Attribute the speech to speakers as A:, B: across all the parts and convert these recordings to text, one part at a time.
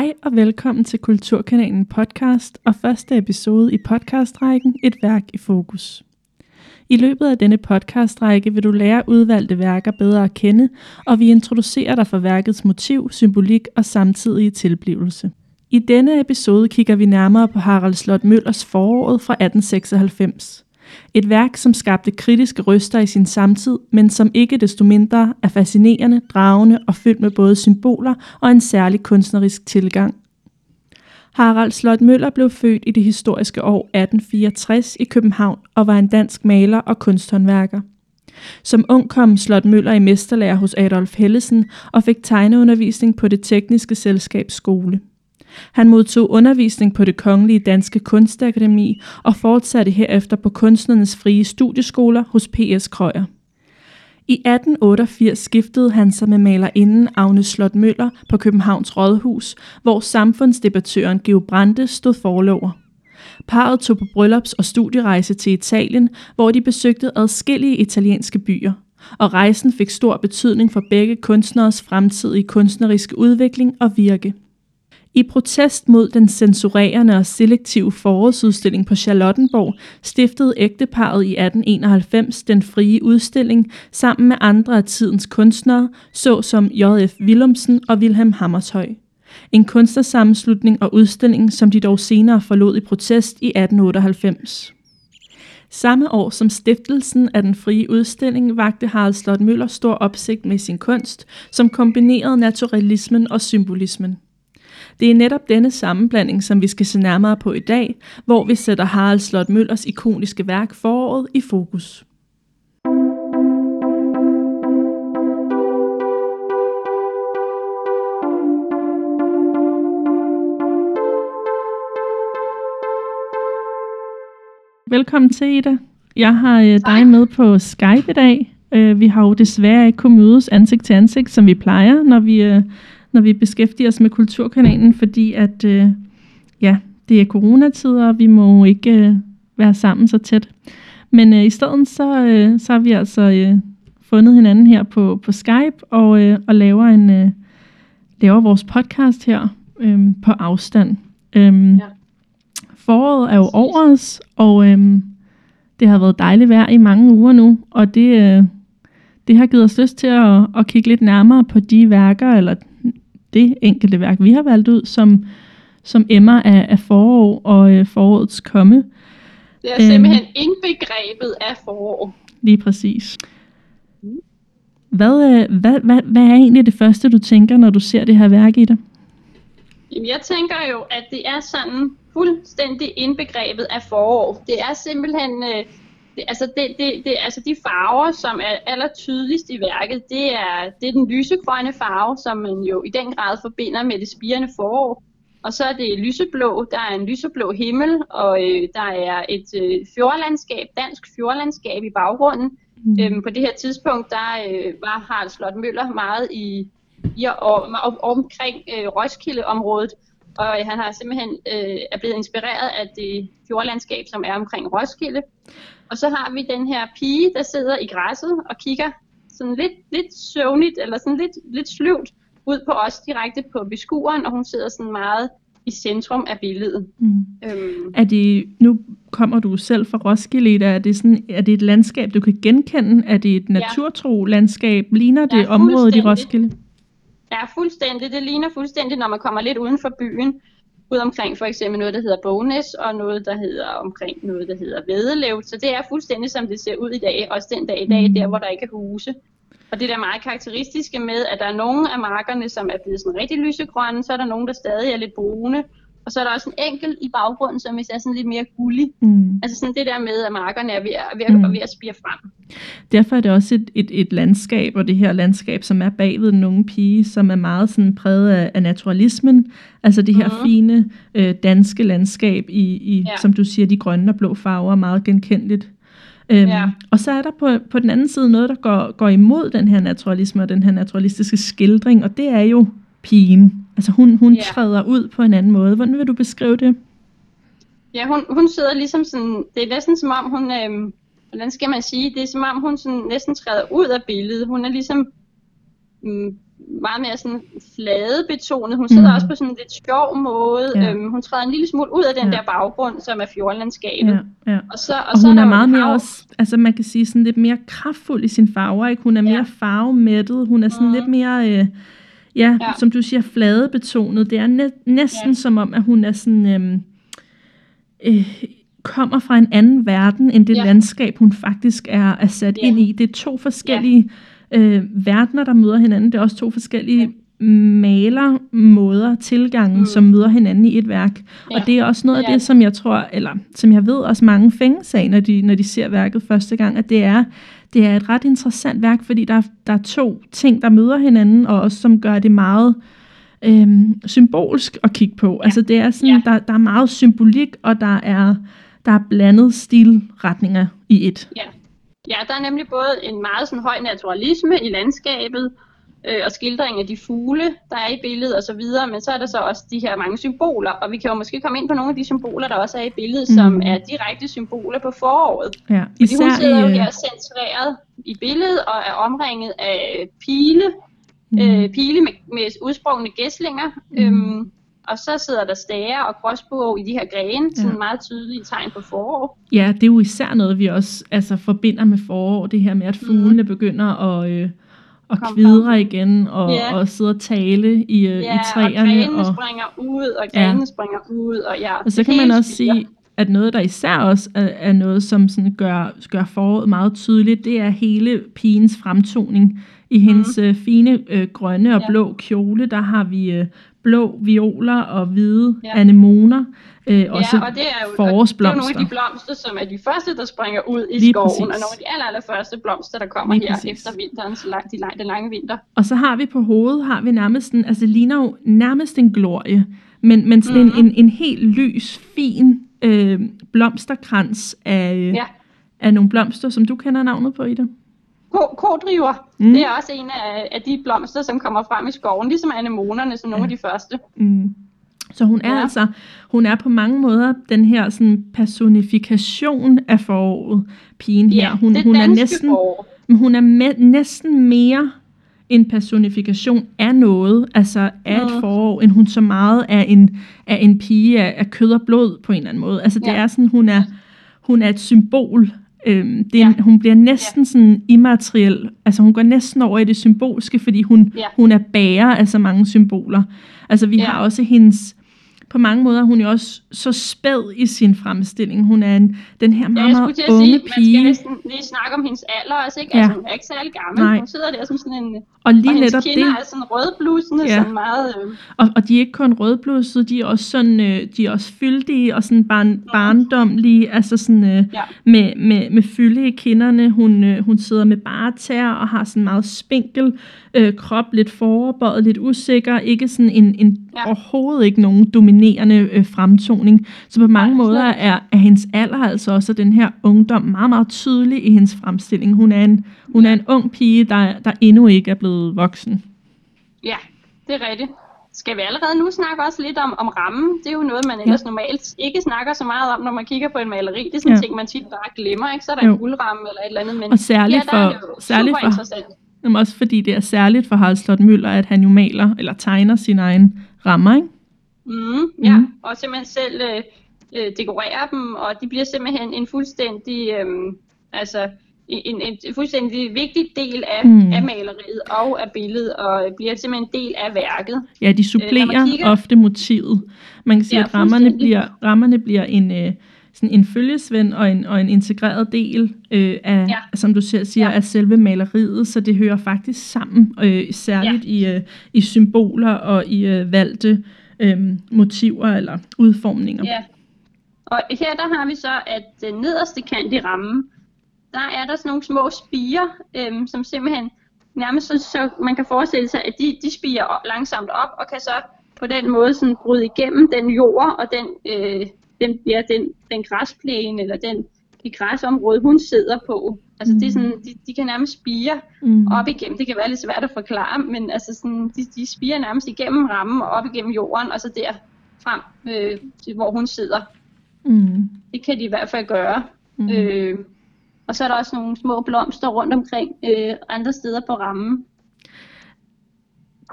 A: Hej og velkommen til Kulturkanalen podcast og første episode i podcastrækken Et værk i fokus. I løbet af denne podcastrække vil du lære udvalgte værker bedre at kende, og vi introducerer dig for værkets motiv, symbolik og samtidige tilblivelse. I denne episode kigger vi nærmere på Harald Slot Møllers foråret fra 1896. Et værk, som skabte kritiske røster i sin samtid, men som ikke desto mindre er fascinerende, dragende og fyldt med både symboler og en særlig kunstnerisk tilgang. Harald Slot Møller blev født i det historiske år 1864 i København og var en dansk maler og kunsthåndværker. Som ung kom Slot Møller i mesterlærer hos Adolf Hellesen og fik tegneundervisning på det tekniske selskabs skole. Han modtog undervisning på det Kongelige Danske Kunstakademi og fortsatte herefter på kunstnernes frie studieskoler hos P.S. Krøyer. I 1888 skiftede han sig med malerinden Agnes Slot Møller på Københavns Rådhus, hvor samfundsdebattøren Geo Brande stod forlover. Parret tog på bryllups- og studierejse til Italien, hvor de besøgte adskillige italienske byer, og rejsen fik stor betydning for begge kunstneres fremtidige kunstneriske udvikling og virke. I protest mod den censurerende og selektive forårsudstilling på Charlottenborg stiftede ægteparet i 1891 den frie udstilling sammen med andre af tidens kunstnere, såsom J.F. Willumsen og Wilhelm Hammershøi. En kunstnersammenslutning og udstilling, som de dog senere forlod i protest i 1898. Samme år som stiftelsen af den frie udstilling vagte Harald Slot Møller stor opsigt med sin kunst, som kombinerede naturalismen og symbolismen. Det er netop denne sammenblanding, som vi skal se nærmere på i dag, hvor vi sætter Harald Slot Møllers ikoniske værk Foråret i fokus. Velkommen til, Ida. Jeg har øh, dig med på Skype i dag. Øh, vi har jo desværre ikke kunnet mødes ansigt til ansigt, som vi plejer, når vi øh, når vi beskæftiger os med Kulturkanalen, fordi at øh, ja, det er coronatider, og vi må ikke øh, være sammen så tæt. Men øh, i stedet så, øh, så har vi altså øh, fundet hinanden her på, på Skype og, øh, og laver en øh, laver vores podcast her øh, på afstand. Øh, ja. Foråret er jo over os, og øh, det har været dejligt vejr i mange uger nu, og det, øh, det har givet os lyst til at, at kigge lidt nærmere på de værker, eller det enkelte værk, vi har valgt ud, som, som emmer af, af forår og øh, forårets komme.
B: Det er simpelthen øhm. indbegrebet af forår.
A: Lige præcis. Hvad, øh, hvad, hvad, hvad er egentlig det første, du tænker, når du ser det her værk i dig?
B: Jamen, jeg tænker jo, at det er sådan fuldstændig indbegrebet af forår. Det er simpelthen... Øh, det, altså, det, det, det, altså de farver, som er aller tydeligst i værket, det er, det er den lysegrønne farve, som man jo i den grad forbinder med det spirende forår. Og så er det lyseblå, der er en lyseblå himmel, og øh, der er et øh, fjordlandskab, dansk fjordlandskab i baggrunden. Mm. Øhm, på det her tidspunkt, der øh, var Harald Slot Møller meget i, i og, og, omkring øh, Roskilde-området, og han har simpelthen øh, er blevet inspireret af det fjordlandskab, som er omkring Roskilde. Og så har vi den her pige, der sidder i græsset og kigger sådan lidt, lidt søvnigt, eller sådan lidt, lidt sløvt ud på os direkte på beskueren, og hun sidder sådan meget i centrum af billedet. Mm.
A: Øhm. Er det, nu kommer du selv fra Roskilde, er det, sådan, er det et landskab, du kan genkende? Er det et naturtro landskab? Ligner det ja, området i Roskilde?
B: Ja, fuldstændig. Det ligner fuldstændig, når man kommer lidt uden for byen ud omkring for eksempel noget, der hedder Bognæs, og noget, der hedder omkring noget, der hedder Vedelev. Så det er fuldstændig, som det ser ud i dag, også den dag i dag, mm. der hvor der ikke er huse. Og det er meget karakteristiske med, at der er nogle af markerne, som er blevet sådan rigtig lysegrønne, så er der nogle, der stadig er lidt brune, og så er der også en enkelt i baggrunden, som er sådan lidt mere gullig. Mm. Altså sådan det der med, at markerne er ved at, ved mm. ved at spire frem.
A: Derfor er det også et, et, et landskab, og det her landskab, som er bagved den unge pige, som er meget sådan præget af, af naturalismen. Altså det her mm. fine øh, danske landskab i, i ja. som du siger, de grønne og blå farver, meget genkendeligt. Øhm, ja. Og så er der på, på den anden side noget, der går, går imod den her naturalisme og den her naturalistiske skildring, og det er jo pigen. Altså hun, hun ja. træder ud på en anden måde. Hvordan vil du beskrive det?
B: Ja, hun, hun sidder ligesom sådan, det er næsten som om hun, øhm, hvordan skal man sige, det er som om hun sådan næsten træder ud af billedet. Hun er ligesom, mm, meget mere sådan fladebetonet. Hun sidder mm. også på sådan en lidt sjov måde.
A: Ja.
B: Øhm, hun træder en lille smule ud af den
A: Ja.
B: der baggrund, som er fjordlandskabet.
A: Ja, ja.
B: Og, så, og,
A: Og
B: så
A: hun er
B: jo
A: meget
B: et
A: mere
B: hav.
A: også, altså man kan sige sådan lidt mere kraftfuld i sine farver, ikke? Hun er mere
B: Ja.
A: farvemættet, hun er sådan
B: Mhm.
A: lidt mere, øh, ja, ja,
B: Ja.
A: som du siger, fladebetonet. Det er næ- næsten
B: Ja.
A: som om, at hun er sådan, øhm, øh, kommer fra en anden verden, end det
B: Ja.
A: landskab, hun faktisk er, er sat
B: Ja.
A: ind i. Det er to forskellige øh, verdener, der møder hinanden. Det er også to forskellige malermåder, tilgangen, mm. Som møder hinanden i et værk. Ja.
B: Ja.
A: Og det er også noget af
B: Ja.
A: det, som jeg tror, eller som jeg ved også mange fænges af, når de, når de ser værket første gang, at det er, det er et ret interessant værk, fordi der, der er to ting, der møder hinanden, og også som gør det meget øhm, symbolsk at kigge på. Ja. Altså det er sådan,
B: Ja.
A: der, der er meget symbolik, og der er, der er blandet stilretninger i et.
B: Ja. ja, der er nemlig både en meget sådan høj naturalisme i landskabet, øh, og skildring af de fugle, der er i billedet og så videre, men så er der så også de her mange symboler, og vi kan jo måske komme ind på nogle af de symboler, der også er i billedet, mm. som er direkte symboler på foråret.
A: Ja,
B: Fordi hun sidder jo
A: øh,
B: her centreret i billedet og er omringet af pile,
A: mm,
B: øh, pile med, med udsprungne gæslinger,
A: Mhm.
B: øhm, og så sidder der stager og gråsbog i de her grene, sådan
A: Ja.
B: meget tydelige tegn på forår.
A: Ja, det er jo især noget, vi også altså, forbinder med forår, det her med, at fuglene mm. begynder at, øh, at
B: Kom frem.
A: igen, og,
B: Ja.
A: og sidde og tale i, øh,
B: Ja,
A: i
B: og
A: træerne.
B: grenene
A: Og,
B: springer ud, og
A: Ja.
B: grenene springer ud, og ja.
A: og så kan man også sige, at noget, der især også er, er noget, som sådan gør, gør foråret meget tydeligt, det er hele pigens fremtoning. I hendes mm. fine øh, grønne og
B: Ja.
A: blå kjole, der har vi øh, blå violer og hvide
B: Ja.
A: anemoner. Øh, også
B: ja, og det er jo, det er nogle af de blomster, som er de første, der springer ud i
A: Lige
B: skoven,
A: præcis.
B: og nogle af de aller, aller første blomster, der kommer
A: Lige
B: her
A: præcis.
B: efter vinterens lang, de lang, den lange vinter.
A: Og så har vi på hovedet, har vi nærmest en, altså det ligner jo nærmest en glorie, men, men sådan
B: Mhm.
A: en, en, en helt lys, fin øh, blomsterkrans af,
B: Ja.
A: af nogle blomster, som du kender navnet på, Ida.
B: Ko- Kodriver,
A: Mm.
B: det er også en af, af de blomster, som kommer frem i skoven, ligesom anemonerne, som nogle af de første.
A: Mm. Så hun er ja.
B: Ja.
A: altså, hun er på mange måder den her sådan personifikation af foråret, pigen her. Hun,
B: det
A: hun er næsten,
B: forår.
A: Hun er med, næsten mere en personifikation af noget, altså af et
B: Mm.
A: forår, end hun så meget er en, er en pige af, af kød og blod på en eller anden måde. Altså det
B: Ja.
A: er sådan, hun er, hun er et symbol. Øhm, det er,
B: Ja.
A: hun bliver næsten sådan immateriel. Altså hun går næsten over i det symbolske, fordi hun,
B: Ja.
A: hun er bærer af så mange symboler. Altså vi
B: Ja.
A: har også hendes på mange måder er hun jo også så spæd i sin fremstilling. Hun er en, den her
B: Ja,
A: meget,
B: at
A: unge
B: sige, man skal
A: pige.
B: næsten lige snakke om hendes alder også, ikke?
A: Ja.
B: Altså, hun er ikke særlig gammel.
A: Nej.
B: Hun sidder der som sådan en...
A: Og lige
B: og
A: netop det.
B: er sådan rødblusende,
A: Ja.
B: ja. sådan meget... Øh,
A: Og, og de er ikke kun rødblussede, de er også sådan, øh, de er også fyldige og sådan barn, barndomlige, altså sådan øh,
B: ja.
A: med, med, med fylde i kinderne. Hun, øh, hun sidder med bare tær og har sådan meget spinkel øh, krop, lidt foroverbøjet, lidt usikker, ikke sådan en, en
B: Ja.
A: overhovedet ikke nogen dominerende øh, fremtoning. Så på mange
B: Nej,
A: måder er, er hendes alder altså også den her ungdom meget, meget tydelig i hendes fremstilling. Hun er en, hun er en ung pige, der, der endnu ikke er blevet voksen.
B: ja, det er rigtigt. Skal vi allerede nu snakke også lidt om, om rammen? Det er jo noget, man ellers normalt ikke snakker så meget om, når man kigger på en maleri. Det er sådan
A: Ja.
B: en ting, man tit bare glemmer, ikke? Så er der
A: Jo.
B: en guldramme eller et eller andet. Men
A: Og særligt
B: ja, er
A: for- særligt
B: super
A: for-. Jamen også fordi det er særligt for Harald Slot Møller, at han jo maler eller tegner sin egen rammer, ikke?
B: Mm, ja,
A: Mhm.
B: og simpelthen selv øh, øh, dekorere dem, og de bliver simpelthen en fuldstændig, øh, altså en, en, en fuldstændig vigtig del af,
A: Mm.
B: mm. af maleriet og af billedet, og bliver simpelthen en del af værket.
A: Ja, de supplerer
B: Øh, kigger-
A: ofte motivet. Man kan sige,
B: Ja,
A: at rammerne bliver, rammerne bliver en, øh, sådan en følgesvend og en, og en integreret del øh, af,
B: Ja.
A: som du selv siger,
B: Ja.
A: af selve maleriet, så det hører faktisk sammen, øh, særligt i, øh, i symboler og i øh, valgte øh, motiver eller udformninger.
B: Ja. Og her der har vi så, at den nederste kant i rammen, der er der sådan nogle små spiger, øhm, som simpelthen nærmest så, så man kan forestille sig, at de, de spiger langsomt op, og kan så på den måde sådan bryde igennem den jord, og den, øh, den, ja, den, den græsplæne, eller den, det græsområde, hun sidder på. Altså det er sådan, de, de kan nærmest spire
A: Mm.
B: op igennem. Det kan være lidt svært at forklare, men altså sådan, de, de spiger nærmest igennem rammen og op igennem jorden, og så der frem øh, til, hvor hun sidder.
A: Mm.
B: Det kan de i hvert fald gøre.
A: Mm.
B: Mm. Øh, og så er der også nogle små blomster rundt omkring øh, andre steder på rammen.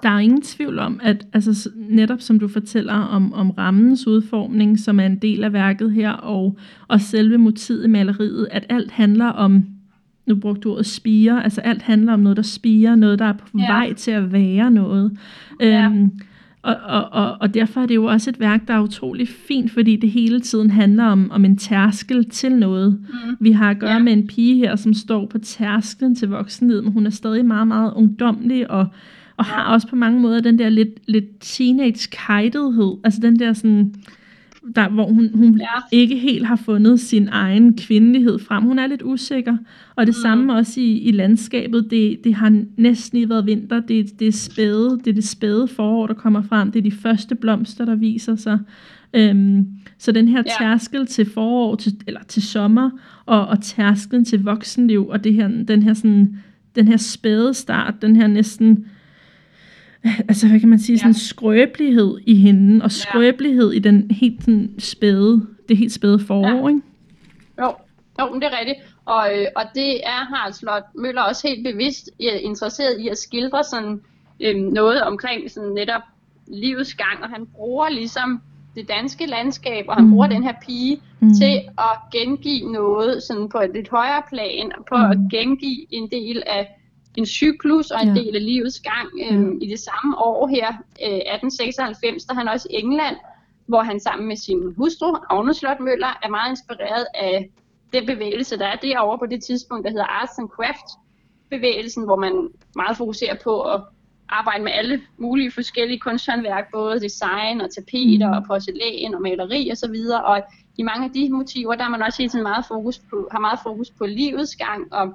A: Der er ingen tvivl om, at altså, netop som du fortæller om, om rammens udformning, som er en del af værket her, og, og selve motivet i maleriet, at alt handler om, nu brugte du ordet spire, altså alt handler om noget, der spiger, noget, der er på ja. vej til at være noget. Ja. Øhm, og, og, og, og derfor er det jo også et værk, der er utrolig fint, fordi det hele tiden handler om, om en tærskel til noget. Mm. Vi har at gøre ja. med en pige her, som står på tærsklen til voksenlivet, men hun er stadig meget, meget ungdomlig, og, og ja. har også på mange måder den der lidt, lidt teenage-kajtethed, altså den der sådan der, hvor hun, hun ja. ikke helt har fundet sin egen kvindelighed frem. Hun er lidt usikker, og det mm. samme også i, i landskabet. Det, det har næsten lige været vinter. Det, det, er spæde, det er det spæde forår, der kommer frem. Det er de første blomster, der viser sig. Øhm, så den her ja. tærskel til forår, til, eller til sommer, og, og tærskelen til voksenliv, og det her, den her sådan, den her spæde start, den her næsten altså hvad kan man sige, ja. sådan skrøbelighed i hende, og skrøbelighed ja. i den helt sådan spæde, det helt spæde forår, ja. ikke?
B: Jo, jo, men det er rigtigt. Og, øh, og det er Harald Slot Møller også helt bevidst interesseret i at skildre sådan øh, noget omkring sådan netop livets gang, og han bruger ligesom det danske landskab, og han mm. bruger den her pige mm. til at gengive noget sådan på et lidt højere plan, på mm. at gengive en del af en cyklus og en ja. del af livets gang øh, ja. i det samme år her, øh, 1896, der han også i England, hvor han sammen med sin hustru, Agne Slot Møller, er meget inspireret af den bevægelse, der er derovre på det tidspunkt, der hedder Arts and Craft bevægelsen, hvor man meget fokuserer på at arbejde med alle mulige forskellige kunsthåndværk, både design og tapeter og porcelæn og maleri osv. Og, og i mange af de motiver, der er man også hele tiden meget fokus på, har meget fokus på livets gang og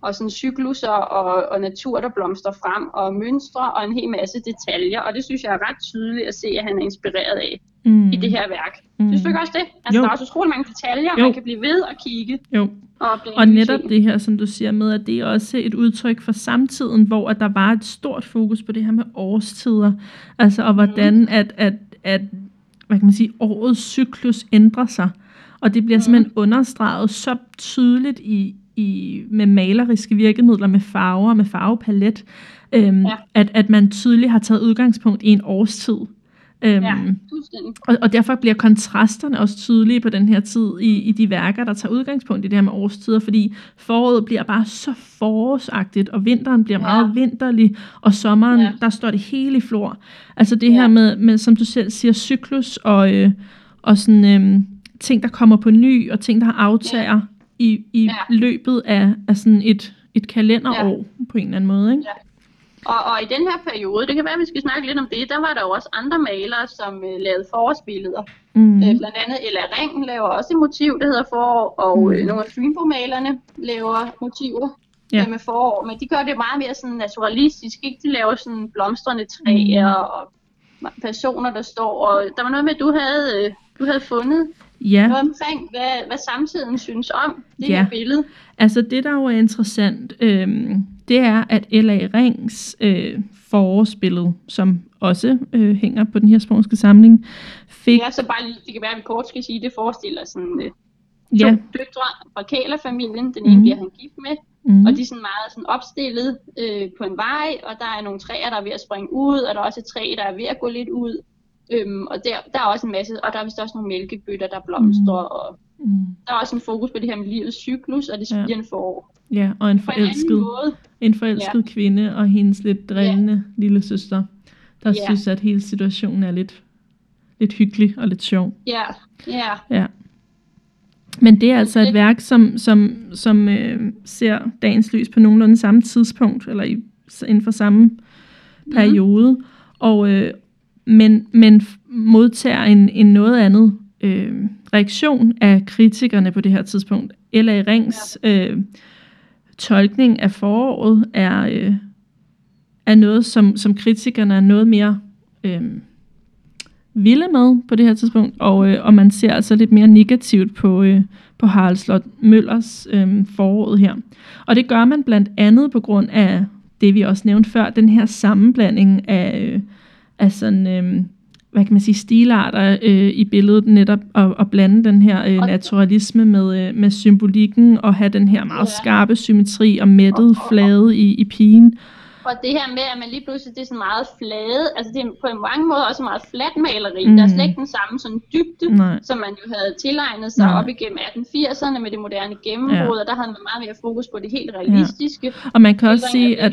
B: og sådan cykluser og, og natur, der blomster frem, og mønstre og en hel masse detaljer. Og det synes jeg er ret tydeligt at se, at han er inspireret af mm. i det her værk. Mm. Synes du ikke også det? Altså, jo. der er også utrolig mange detaljer, jo. man kan blive ved at kigge.
A: Jo. Og, og netop det her, som du siger med, at det er også et udtryk for samtiden, hvor at der var et stort fokus på det her med årstider. Altså, og hvordan mm. at, at, at hvad kan man sige, årets cyklus ændrer sig. Og det bliver mm. simpelthen understreget så tydeligt i, i, med maleriske virkemidler, med farver, med farvepalet, øhm, ja. at, at man tydeligt har taget udgangspunkt i en årstid. Øhm, ja, og, og derfor bliver kontrasterne også tydelige på den her tid i, i de værker, der tager udgangspunkt i det her med årstider, fordi foråret bliver bare så forårsagtigt, og vinteren bliver ja. meget vinterlig, og sommeren, ja. der står det hele i flor. Altså det ja. her med, med, som du selv siger, cyklus og, øh, og sådan, øh, ting, der kommer på ny, og ting, der aftager. Ja i, i ja. løbet af, af sådan et, et kalenderår ja. på en eller anden måde. Ikke? Ja.
B: Og, og i den her periode, det kan være, at vi skal snakke lidt om det, der var der jo også andre malere, som uh, lavede forårsbilleder. Mm. Uh, blandt andet Ella Ring laver også et motiv, der hedder forår, og mm. uh, nogle af Fynbo-malerne laver motiver ja. uh, med forår, men de gør det meget mere sådan naturalistisk, ikke? De laver sådan blomstrende træer mm. og personer, der står, og der var noget med, at du havde, uh, du havde fundet Ja. Noget omkring, hvad, hvad samtiden synes om det ja. her billede.
A: Altså det, der jo er interessant, øh, det er, at L.A. Rings øh, forårsbillede, som også øh, hænger på den her sprognske samling,
B: fik... Ja, så bare lige, det kan være, at vi kort skal sige, det forestiller sådan øh, to ja. døtre fra Kælerfamilien. Den ene mm. bliver han gift med, mm. og de er sådan meget sådan opstillet øh, på en vej, og der er nogle træer, der er ved at springe ud, og der er også et træ, der er ved at gå lidt ud. Øhm, og der, der er også en masse, og der er vist også nogle mælkebøtter, der blomstrer, mm. og mm. der er også en fokus på det her med livets cyklus, og det spirende ja. forår.
A: Ja, og en forelsket, en, en forelsket ja. kvinde og hendes lidt drillende ja. lille søster, der ja. synes, at hele situationen er lidt, lidt hyggelig og lidt sjov.
B: Ja, ja.
A: ja. Men det er altså et værk, som, som, som øh, ser dagens lys på nogenlunde samme tidspunkt, eller i, inden for samme mhm. periode. Mm. Og, øh, men, men modtager en, en noget andet øh, reaktion af kritikerne på det her tidspunkt. L.A. Rings ja. øh, tolkning af foråret er, øh, er noget, som, som kritikerne er noget mere øh, vilde med på det her tidspunkt, og, øh, og man ser altså lidt mere negativt på, øh, på Harald Slot Møllers øh, foråret her. Og det gør man blandt andet på grund af det, vi også nævnte før, den her sammenblanding af... Øh, af sådan, øh, hvad kan man sige, stilarter øh, i billedet netop, og, og blande den her øh, naturalisme med, øh, med symbolikken, og have den her meget skarpe symmetri og mættet flade i, i pigen.
B: For det her med, at man lige pludselig det er sådan meget flade, altså det er på mange måder også meget fladt maleri. Mm. Der er slet ikke den samme sådan dybde,
A: Nej.
B: som man jo havde tilegnet sig
A: Nej.
B: op igennem 1880'erne med det moderne gennembrud,
A: Ja.
B: og der havde man meget mere fokus på det helt realistiske.
A: Og man kan også sige, at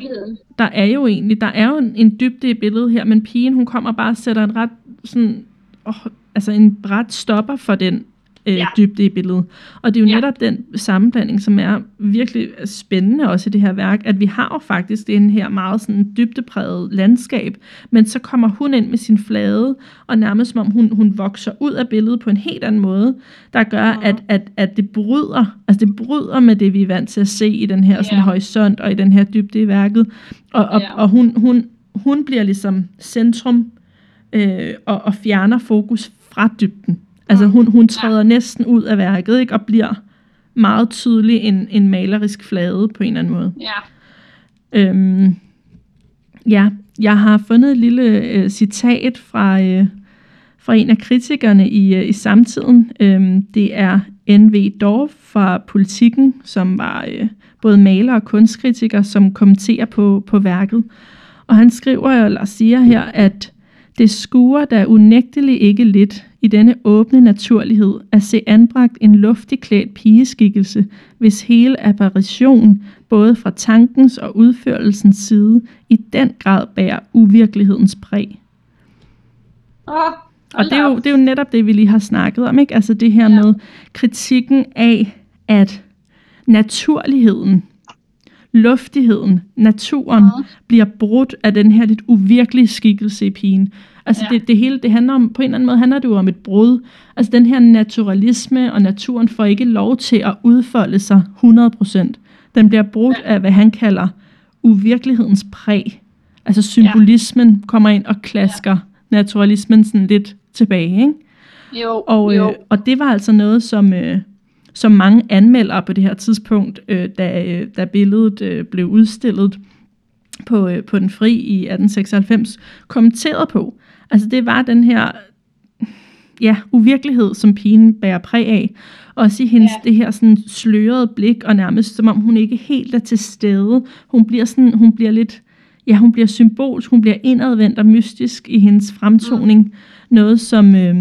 A: der er jo egentlig, der er jo en, en dybde i billedet her, men pigen, hun kommer bare og sætter en ret sådan, oh, altså en ret stopper for den øh, ja.
B: Ja.
A: dybde i billedet. Og det er jo ja.
B: Ja.
A: netop den sammenblanding, som er virkelig spændende også i det her værk, at vi har jo faktisk den her meget sådan dybdepræget landskab, men så kommer hun ind med sin flade, og nærmest som om hun, hun vokser ud af billedet på en helt anden måde, der gør,
B: Mhm.
A: at, at, at det bryder, altså det bryder med det, vi er vant til at se i den her sådan,
B: Ja.
A: horisont og i den her dybde i værket. Og, og,
B: Ja.
A: og hun, hun, hun bliver ligesom centrum øh, og, og fjerner fokus fra dybden. Altså hun, hun træder ja. næsten ud af værket ikke, og bliver meget tydelig en, en malerisk flade på en eller anden måde.
B: Ja,
A: Øhm, ja, jeg har fundet et lille øh, citat fra, øh, fra en af kritikerne i, øh, i samtiden. Øhm, det er N.V. Dorf fra Politiken, som var øh, både maler og kunstkritiker, som kommenterer på, på værket. Og han skriver eller siger her, at det skuer da unægteligt ikke lidt i denne åbne naturlighed at se anbragt en luftig klædt pigeskikkelse, hvis hele apparition, både fra tankens og udførelsens side, i den grad bærer uvirkelighedens præg.
B: Åh,
A: Og det er, jo, det er jo netop det, vi lige har snakket om, ikke? Altså det her
B: Ja.
A: med kritikken af, at naturligheden, luftigheden, naturen
B: Mhm.
A: bliver brudt af den her lidt uvirkelige skikkelse i pigen. Altså
B: Ja.
A: det, det hele, det handler om, på en eller anden måde handler det jo om et brud. Altså den her naturalisme og naturen får ikke lov til at udfolde sig 100%. Den bliver brudt
B: Ja.
A: af, hvad han kalder uvirkelighedens præg. Altså symbolismen kommer ind og klasker naturalismen sådan lidt tilbage, ikke?
B: Jo,
A: Og,
B: jo.
A: øh, og det var altså noget, som, øh, som mange anmeldere på det her tidspunkt, øh, da, øh, da billedet øh, blev udstillet på, øh, på den fri i 1896, kommenterede på. Altså det var den her ja, uvirkelighed, som pigen bærer præg af. Også i hendes, ja. Det her sådan slørede blik, og nærmest som om hun ikke helt er til stede. Hun bliver, sådan, hun bliver lidt, ja, hun bliver symbolsk, hun bliver indadvendt og mystisk i hendes fremtoning. Mm. Noget, som, øh,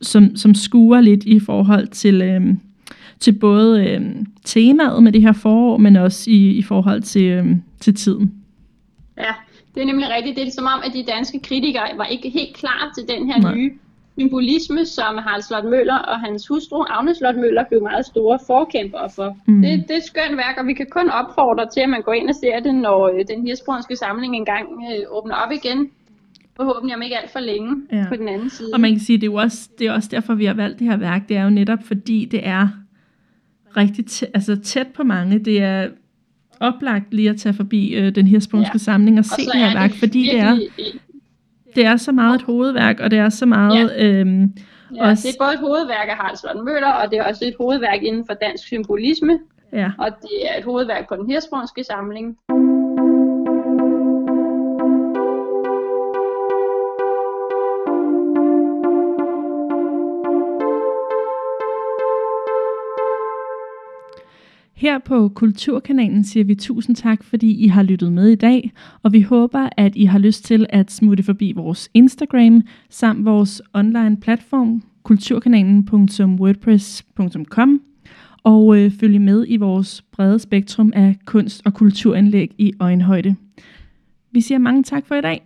A: som, som skuer lidt i forhold til, øh, til både øh, temaet med det her forår, men også i, i forhold til, øh, til tiden.
B: Ja, det er nemlig rigtigt. Det er som om, at de danske kritikere var ikke helt klar til den her
A: Nej.
B: Nye symbolisme, som Harald Slot Møller og hans hustru Agnes Slot Møller blev meget store forkæmpere for.
A: Mm.
B: Det, det er et skønt værk, og vi kan kun opfordre til, at man går ind og ser det, når øh, den hirsbrunske samling engang øh, åbner op igen. Forhåbentlig om ikke alt for længe
A: Ja.
B: på den anden side.
A: Og man kan sige, det er også, det er også derfor, vi har valgt det her værk. Det er jo netop, fordi det er rigtig tæ- altså tæt på mange. Det er oplagt lige at tage forbi øh, den hirsbrunske ja. Samling og
B: Og
A: se det her
B: er
A: værk, fordi det er, det er så meget et hovedværk, og det er så meget... Ja. Øhm,
B: Ja,
A: også,
B: det er både et hovedværk af Harald Slot Møller, og det er også et hovedværk inden for dansk symbolisme,
A: ja.
B: og det er et hovedværk på den hirsbrunske samling.
A: Her på Kulturkanalen siger vi tusind tak, fordi I har lyttet med i dag, og vi håber, at I har lyst til at smutte forbi vores Instagram samt vores online platform kulturkanalen.wordpress.com og øh, følge med i vores brede spektrum af kunst- og kulturanlæg i øjenhøjde. Vi siger mange tak for i dag.